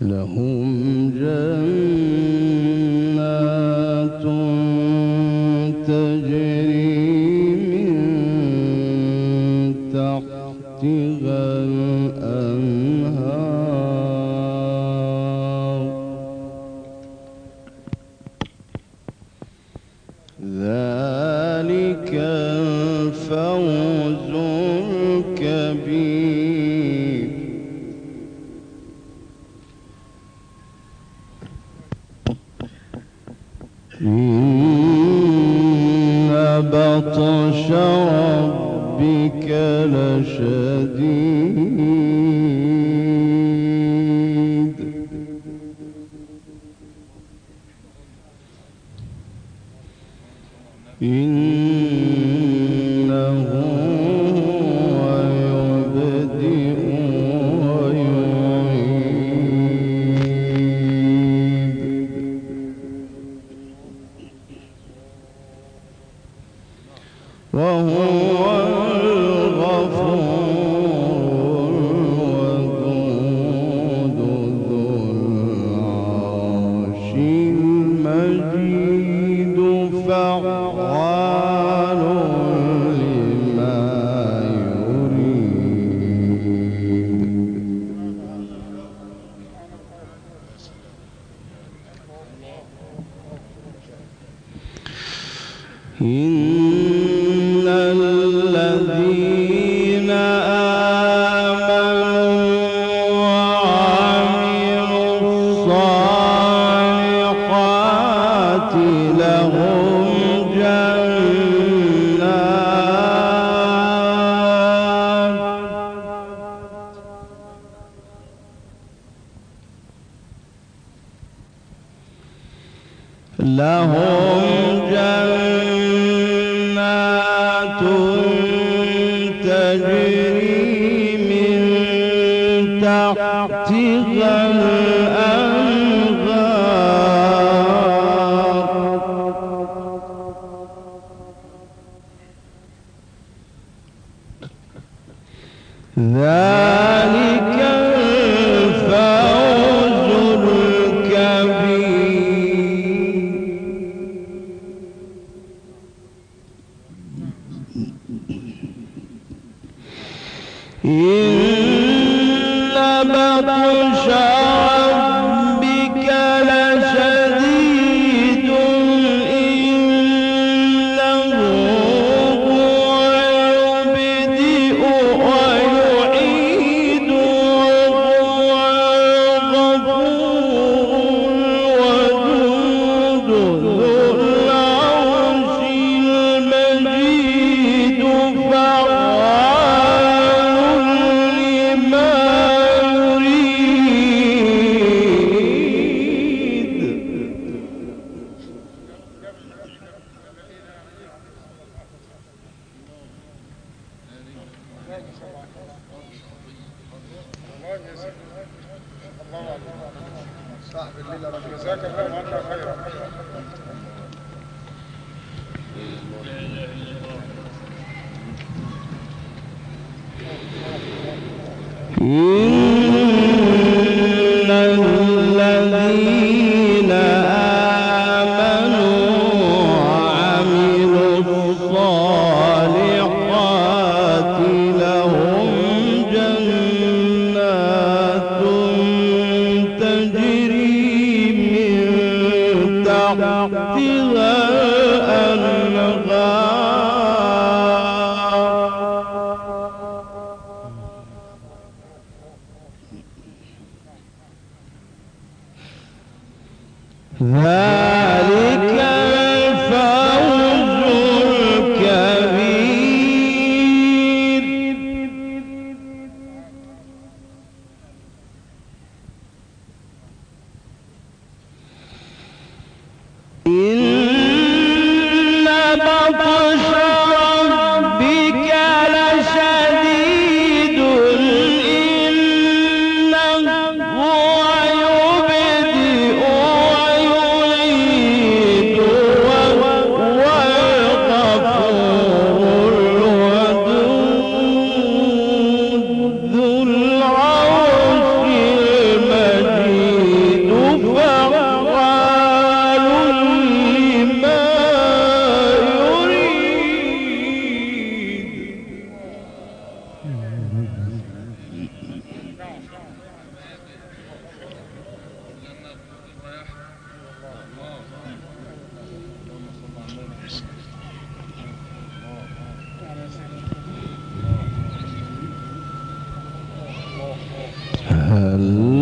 لهم جنة إن إن بطش E... بطش Allah.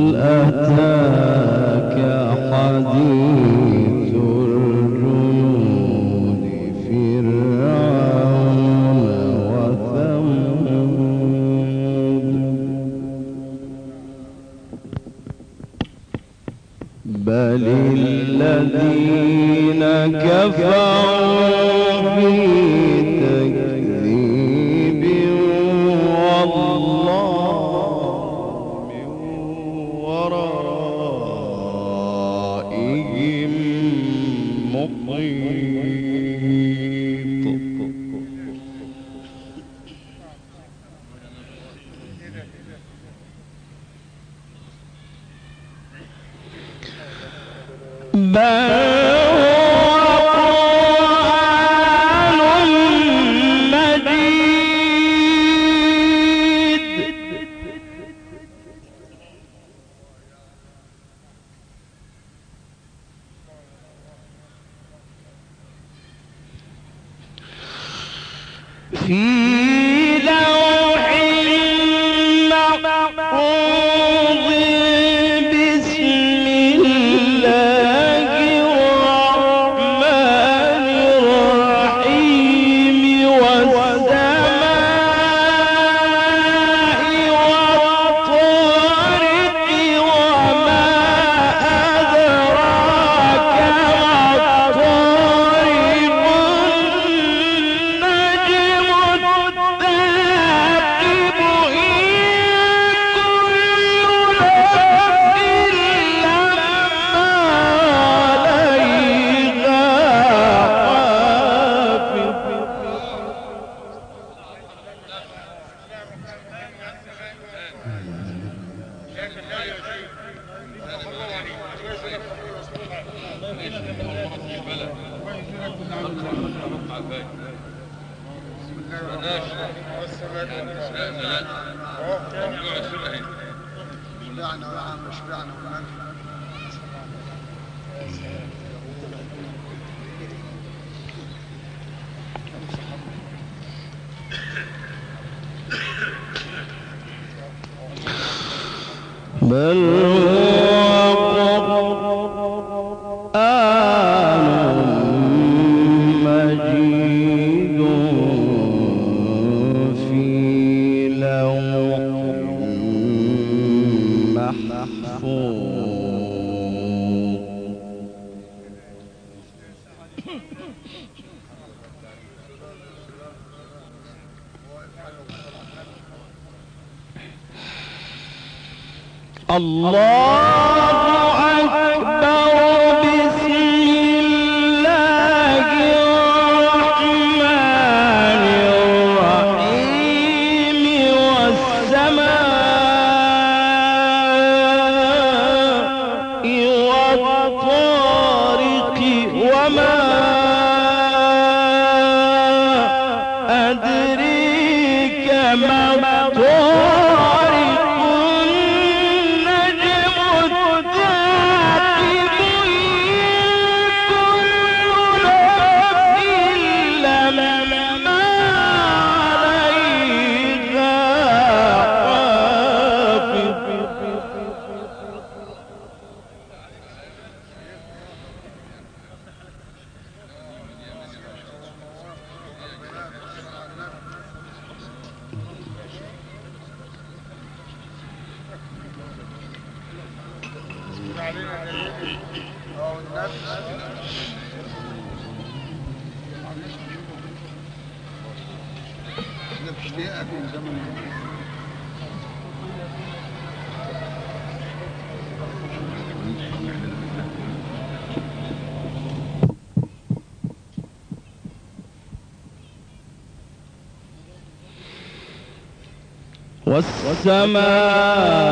الله والسماء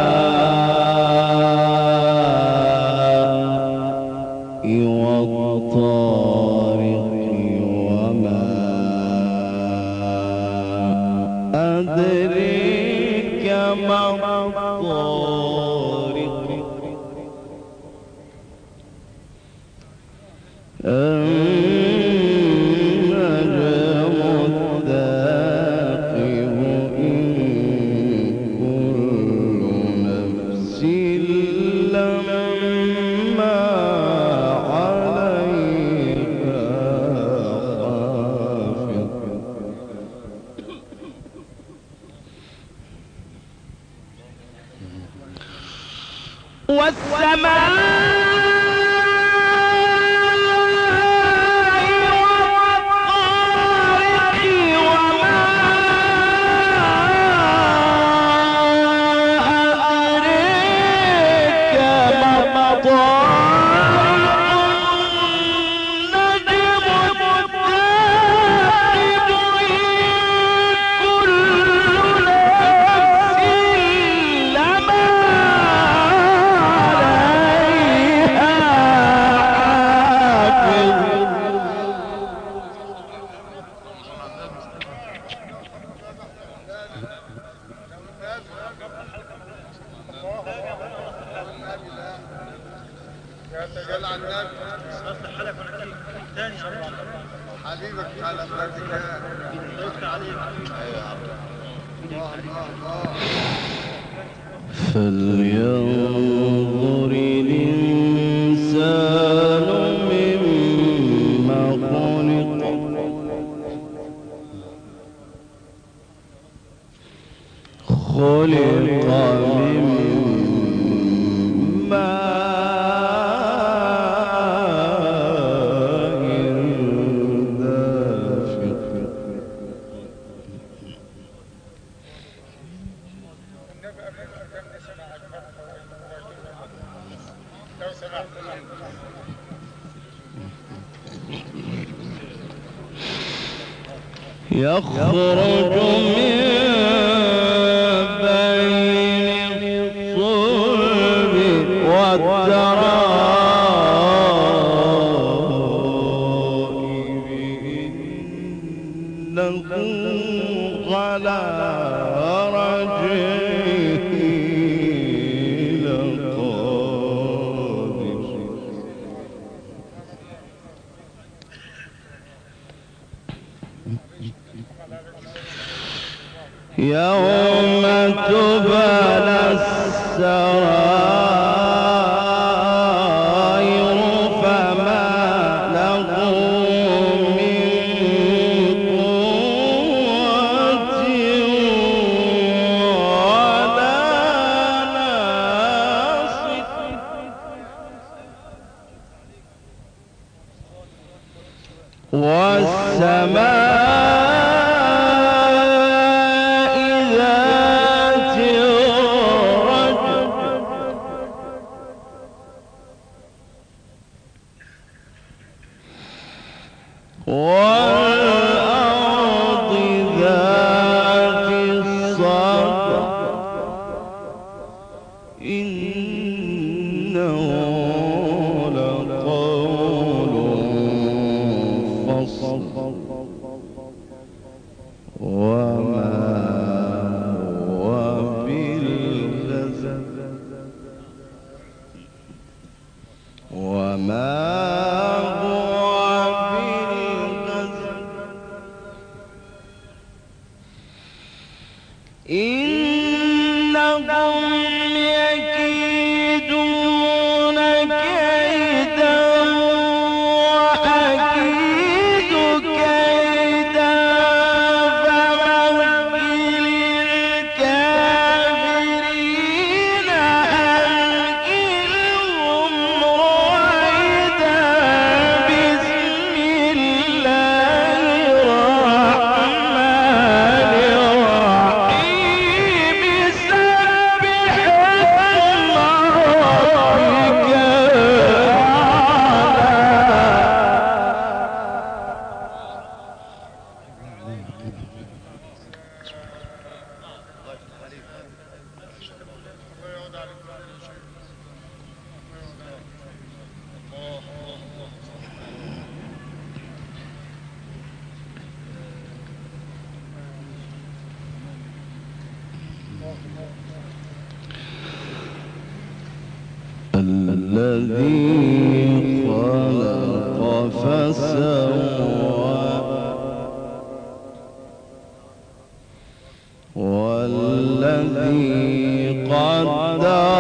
الذي قدر.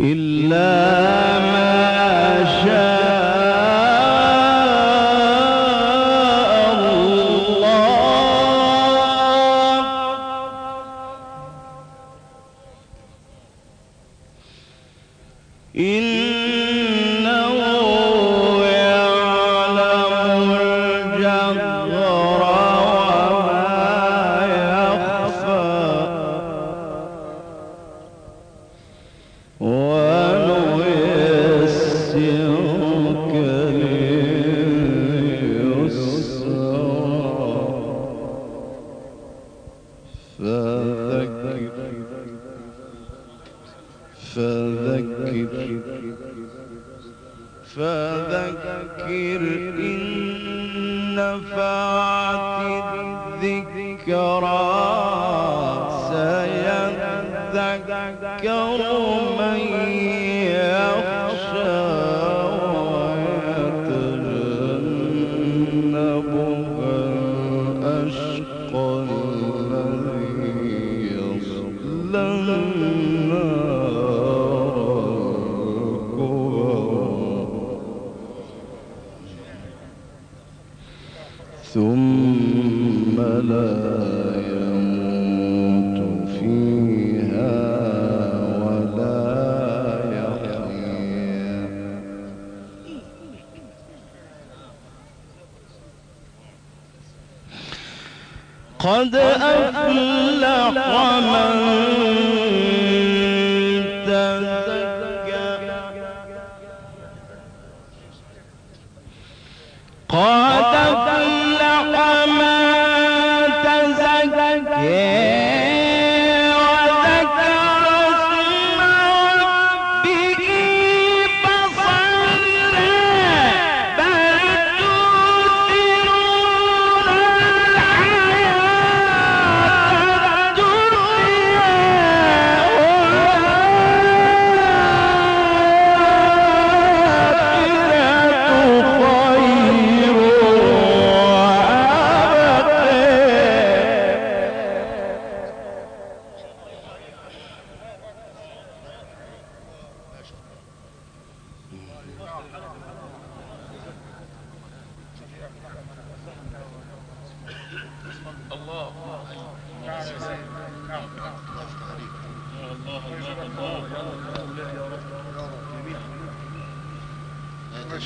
إلا إن نفعت the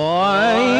boy.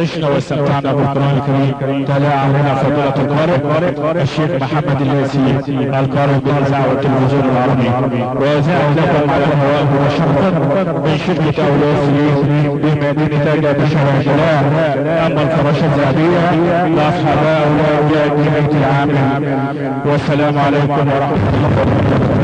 عشنا واستمتعنا بالقرآن الكريم. تلا علينا فضيلة القارئ الشيخ محمد الليثي القارئ بالإذاعة والتلفزيون العربي. ويزاع لكم على الهواء مباشرة من شركة أولياء السيوف بمدينة تاجة بشر الجلاء أما الفراشة الذهبية لأصحابها أولياء الجمعية العامة. والسلام عليكم ورحمة الله وبركاته.